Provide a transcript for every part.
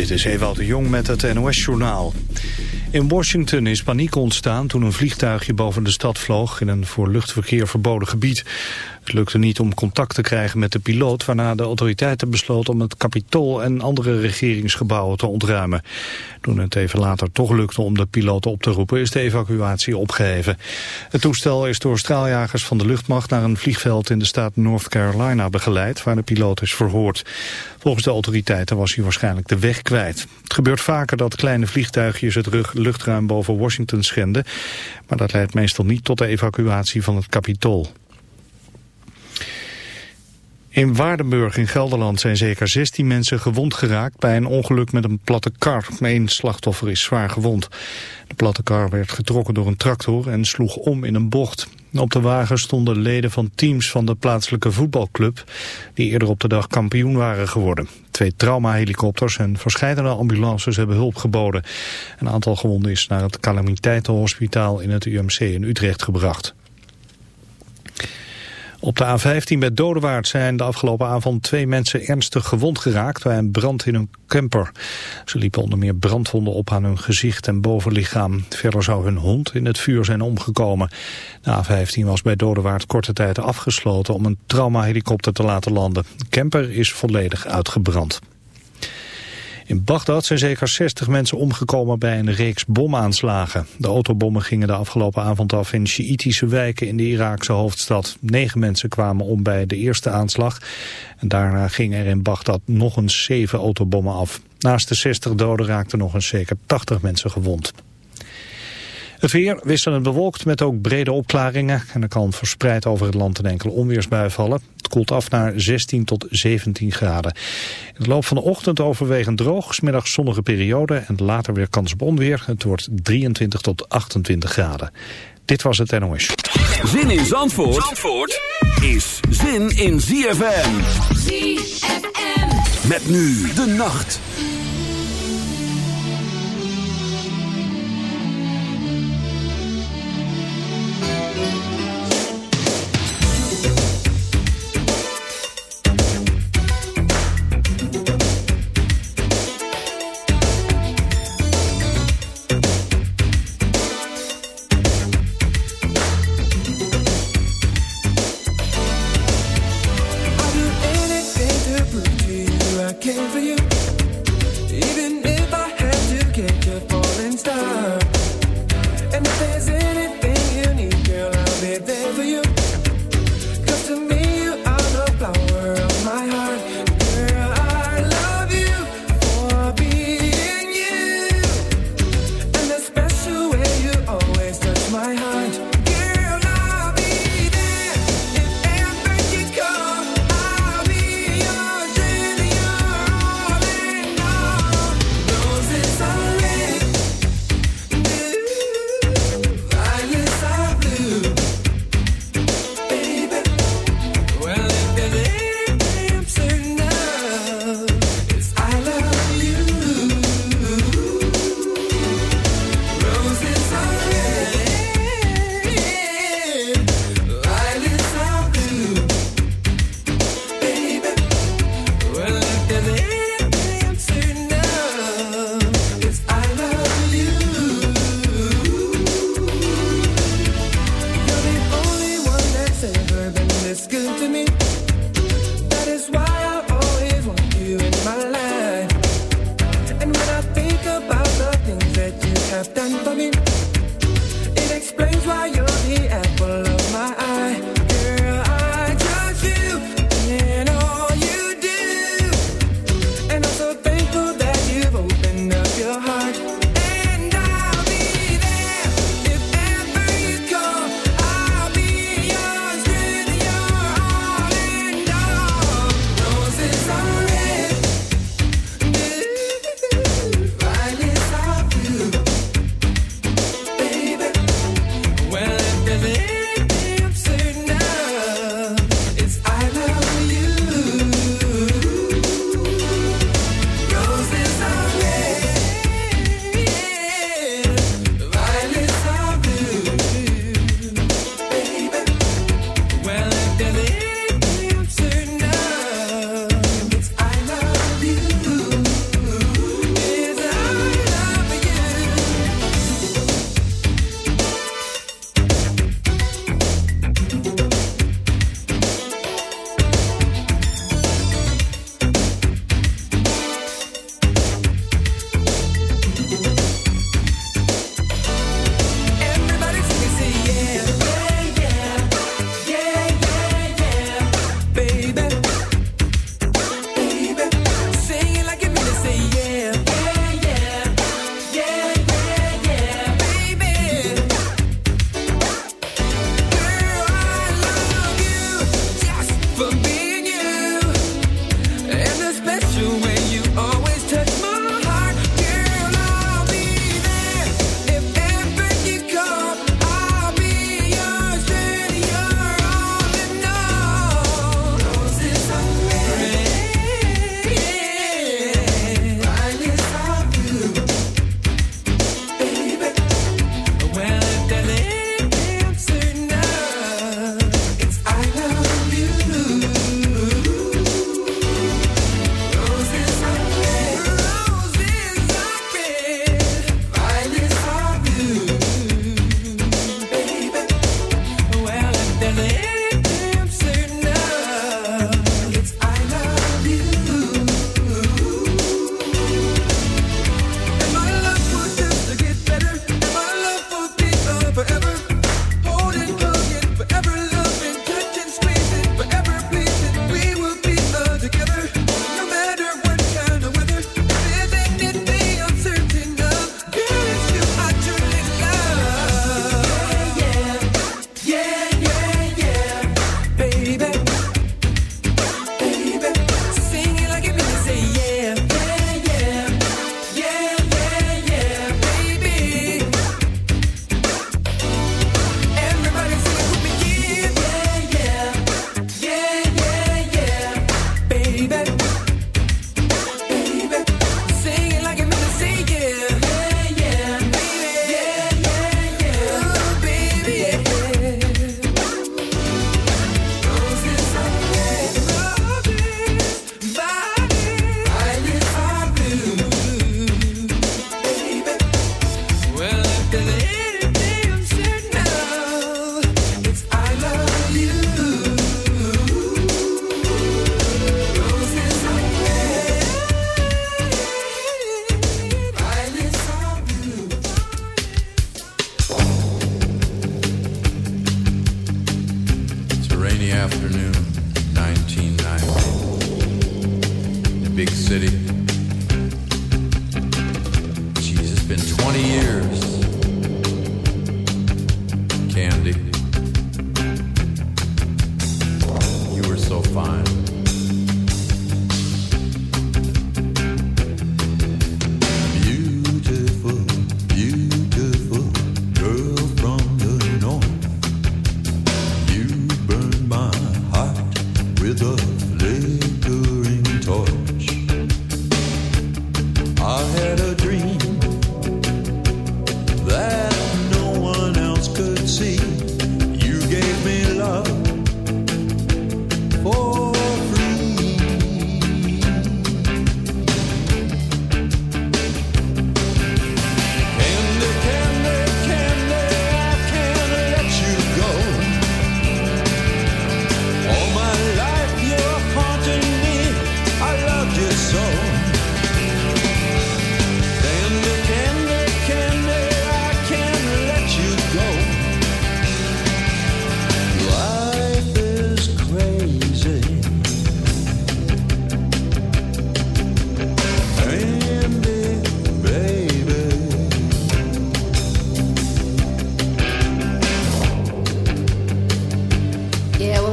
Dit is Ewout de Jong met het NOS-journaal. In Washington is paniek ontstaan toen een vliegtuigje boven de stad vloog in een voor luchtverkeer verboden gebied. Het lukte niet om contact te krijgen met de piloot, waarna de autoriteiten besloten om het kapitool en andere regeringsgebouwen te ontruimen. Toen het even later toch lukte om de piloot op te roepen, is de evacuatie opgeheven. Het toestel is door straaljagers van de luchtmacht naar een vliegveld in de staat North Carolina begeleid, waar de piloot is verhoord. Volgens de autoriteiten was hij waarschijnlijk de weg kwijt. Het gebeurt vaker dat kleine vliegtuigjes het luchtruim boven Washington schenden, maar dat leidt meestal niet tot de evacuatie van het kapitool. In Waardenburg in Gelderland zijn zeker 16 mensen gewond geraakt bij een ongeluk met een platte kar. Eén slachtoffer is zwaar gewond. De platte kar werd getrokken door een tractor en sloeg om in een bocht. Op de wagen stonden leden van teams van de plaatselijke voetbalclub... die eerder op de dag kampioen waren geworden. Twee traumahelikopters en verscheidene ambulances hebben hulp geboden. Een aantal gewonden is naar het calamiteitenhospitaal in het UMC in Utrecht gebracht. Op de A15 bij Dodewaard zijn de afgelopen avond twee mensen ernstig gewond geraakt bij een brand in hun camper. Ze liepen onder meer brandwonden op aan hun gezicht en bovenlichaam. Verder zou hun hond in het vuur zijn omgekomen. De A15 was bij Dodewaard korte tijd afgesloten om een traumahelikopter te laten landen. De camper is volledig uitgebrand. In Bagdad zijn zeker 60 mensen omgekomen bij een reeks bomaanslagen. De autobommen gingen de afgelopen avond af in Sjiitische wijken in de Iraakse hoofdstad. Negen mensen kwamen om bij de eerste aanslag. En daarna gingen er in Bagdad nog eens zeven autobommen af. Naast de 60 doden raakten nog eens zeker 80 mensen gewond. Het weer wisselend bewolkt met ook brede opklaringen. En er kan verspreid over het land een enkele onweersbui vallen. Het koelt af naar 16 tot 17 graden. In de loop van de ochtend overwegend droog. Smiddags zonnige periode en later weer kans op onweer. Het wordt 23 tot 28 graden. Dit was het NOS. Zin in Zandvoort, Zandvoort is zin in ZFM. ZFM. Met nu de nacht.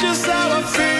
just how I feel.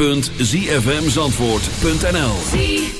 www.zfmzandvoort.nl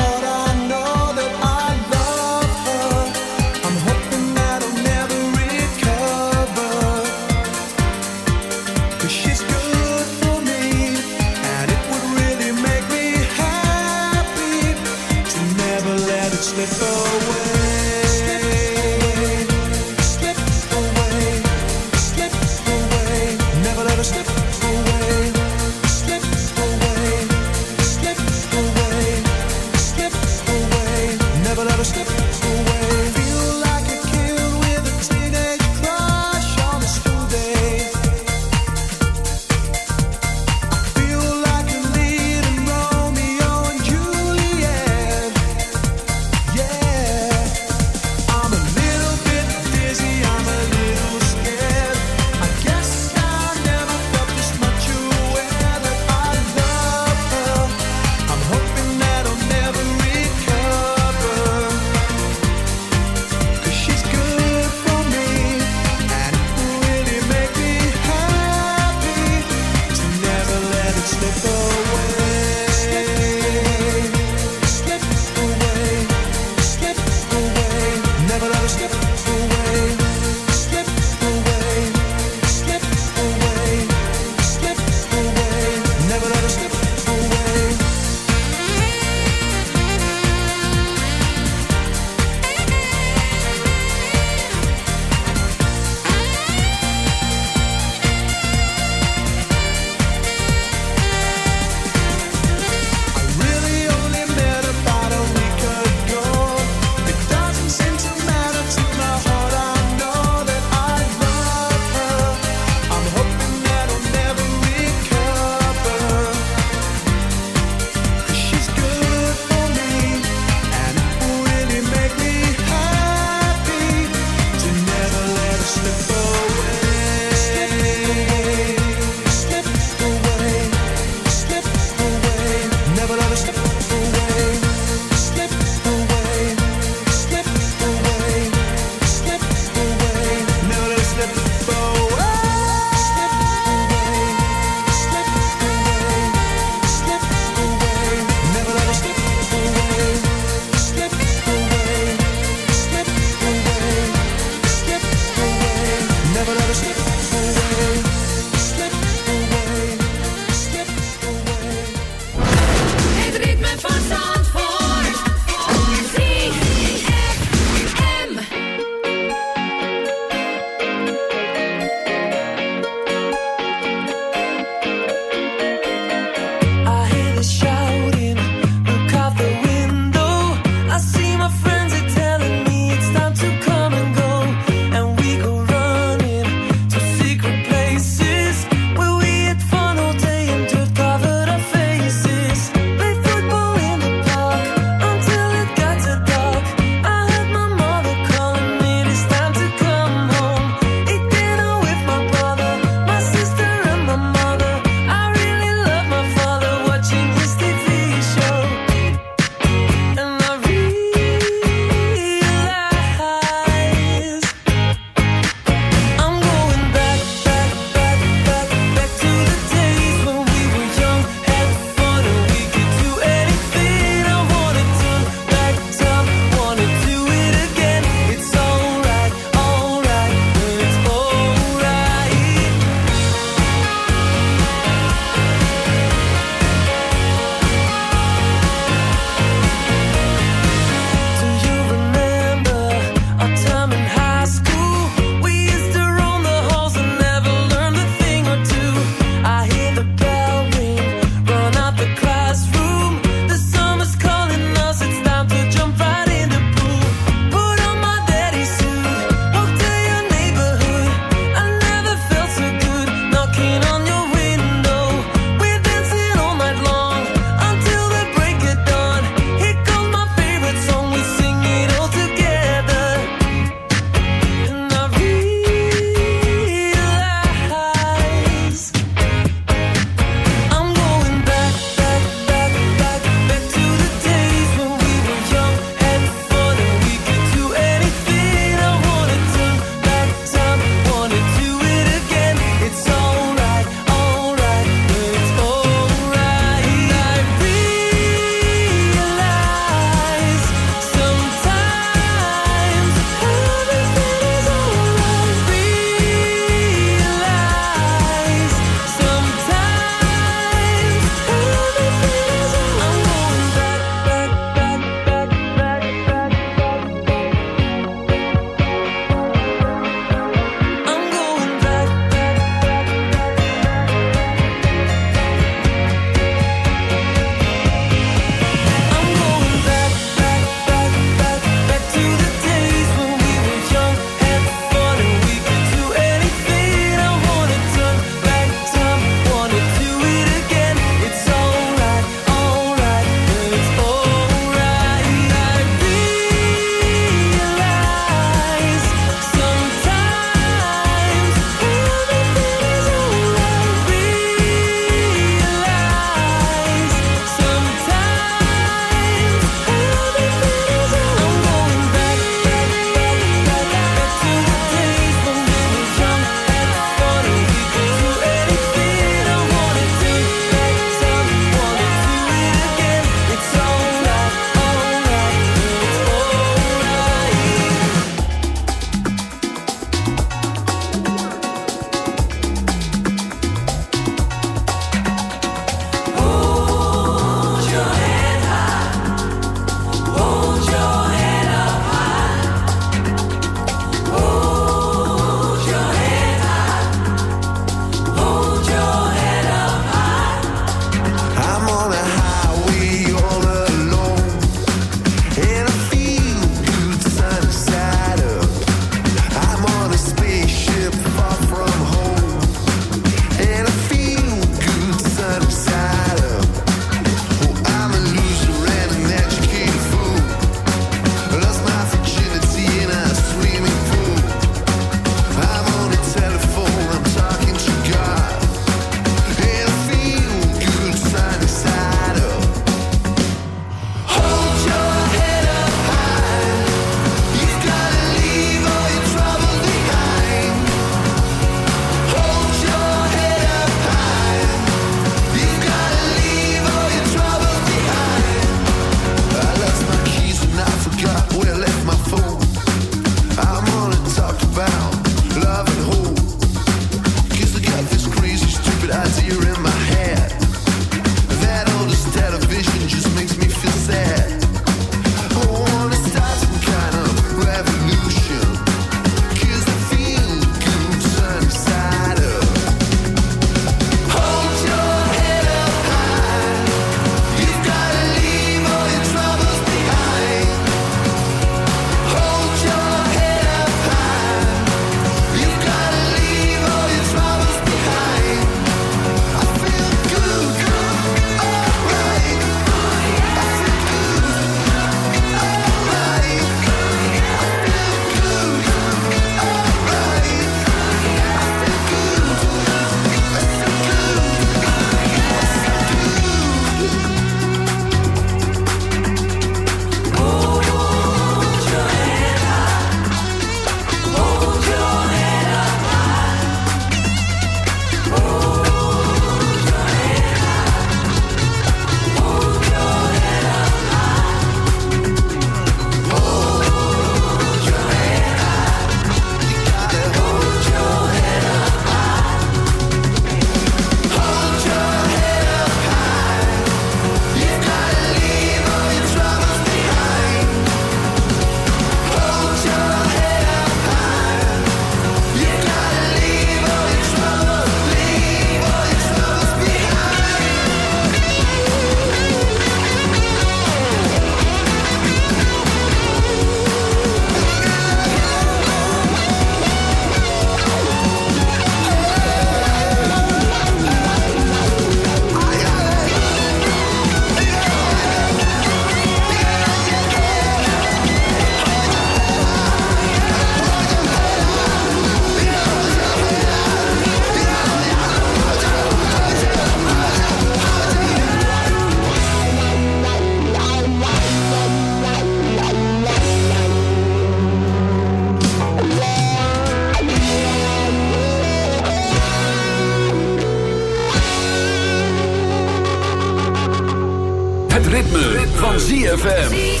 ZFM.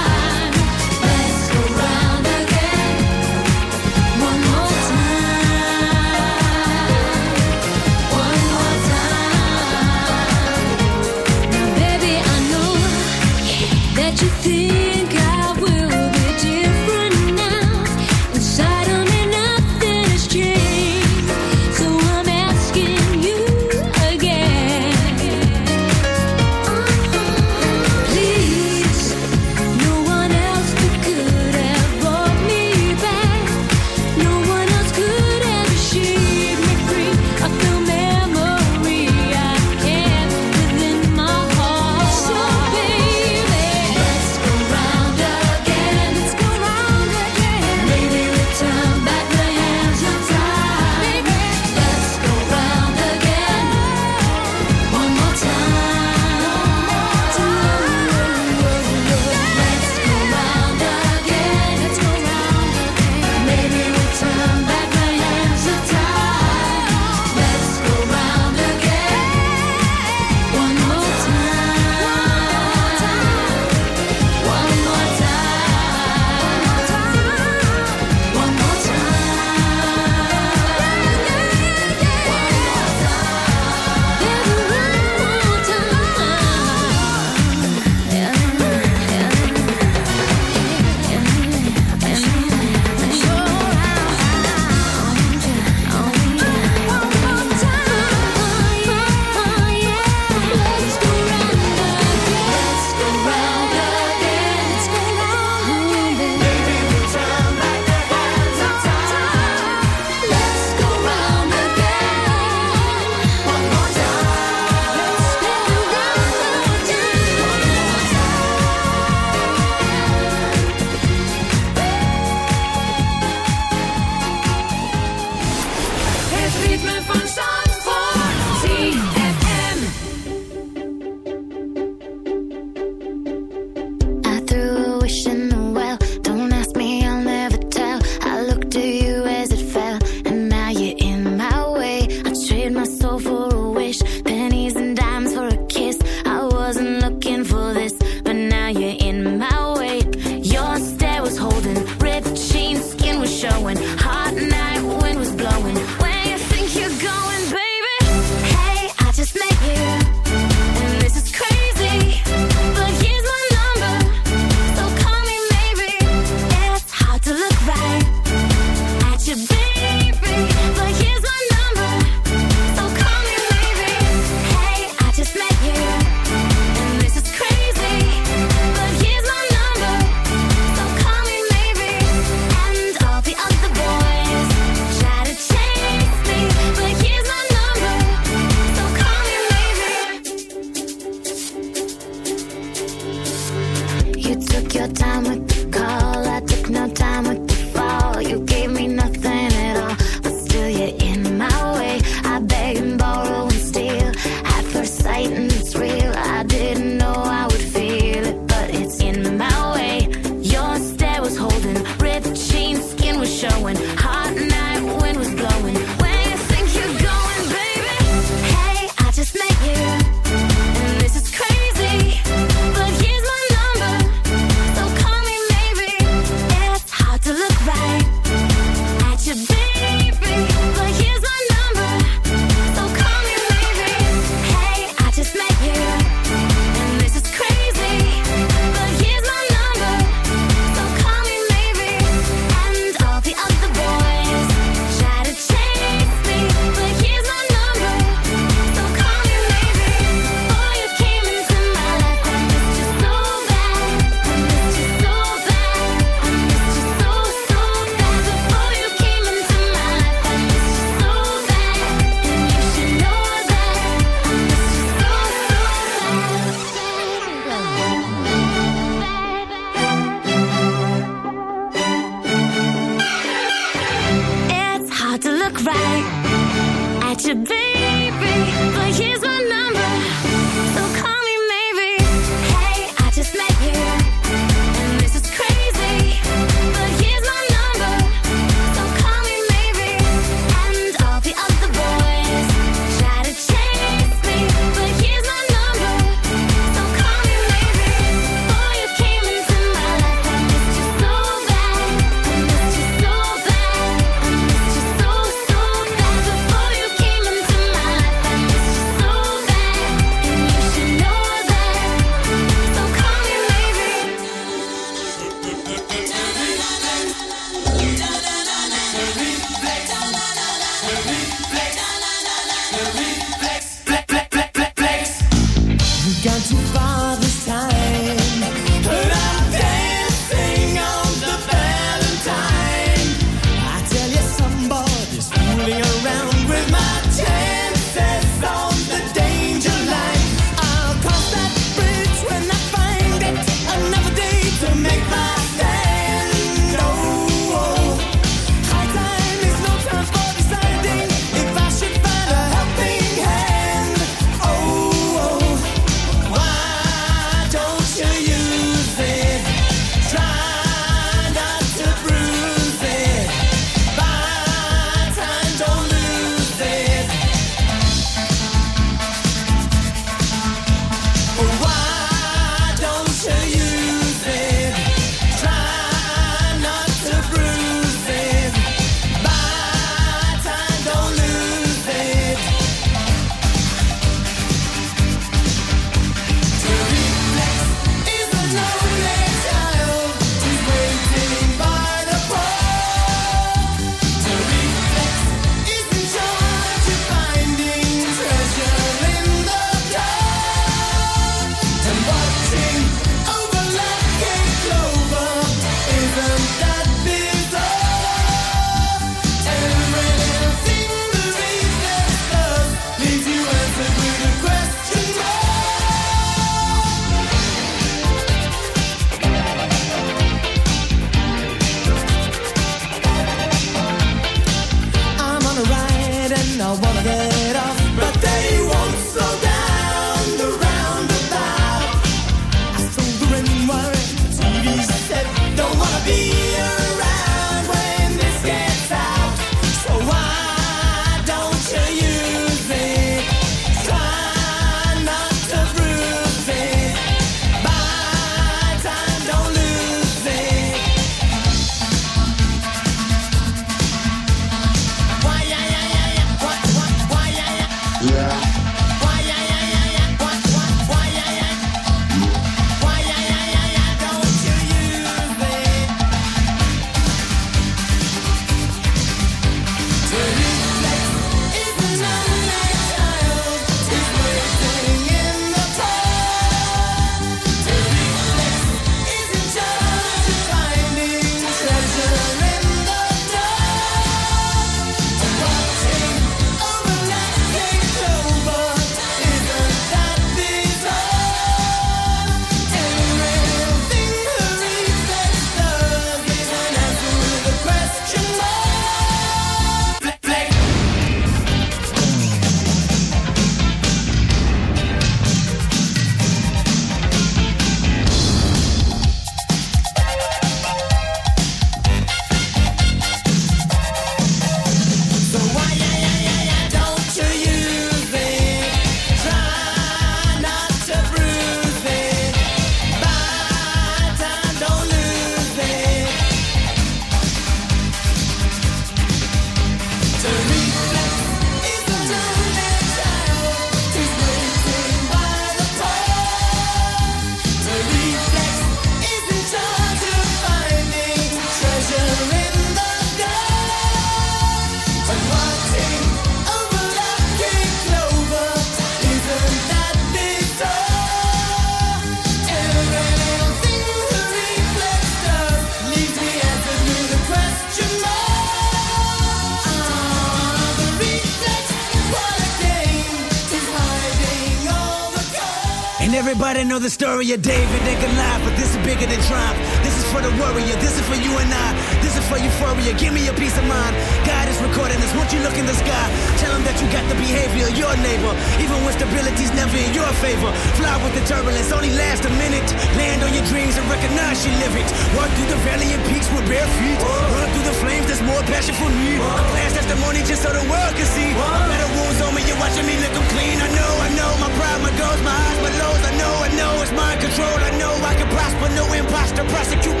Know the story of David and Goliath, but this is bigger than triumph. For the warrior, this is for you and I. This is for euphoria, give me a peace of mind. God is recording this, won't you look in the sky? Tell him that you got the behavior of your neighbor. Even when stability's never in your favor. Fly with the turbulence, only last a minute. Land on your dreams and recognize you live it. Walk through the valley and peaks with bare feet. Run through the flames, there's more passion for me. Last testimony just so the world can see. Better wounds on me, you're watching me lick them clean. I know, I know, my pride, my goals, my highs, my lows. I know, I know, it's mind control. I know I can prosper, no imposter. Prosecute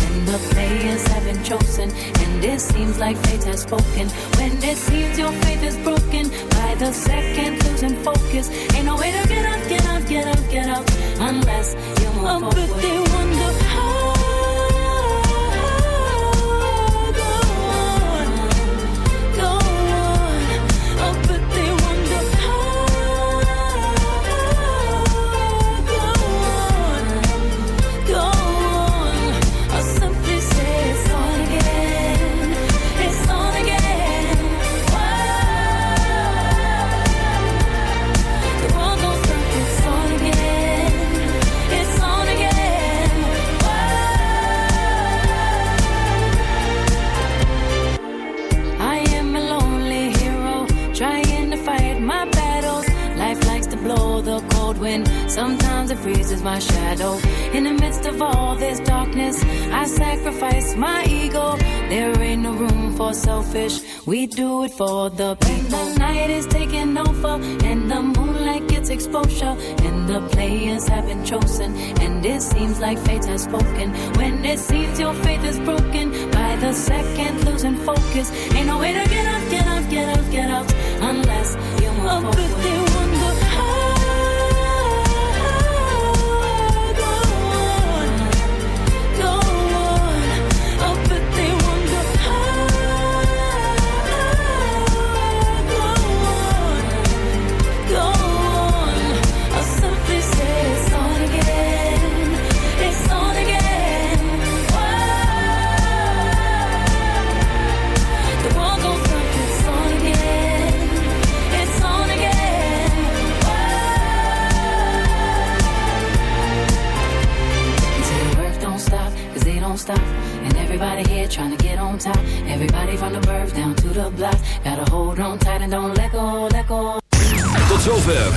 And the players have been chosen, and it seems like fate has spoken. When it seems your faith is broken, by the second losing focus. Ain't no way to get out, get out, get out, get out, unless you move oh, forward. But they wonder for the people. The night is taking over, and the moonlight gets exposure. And the players have been chosen, and it seems like fate has spoken.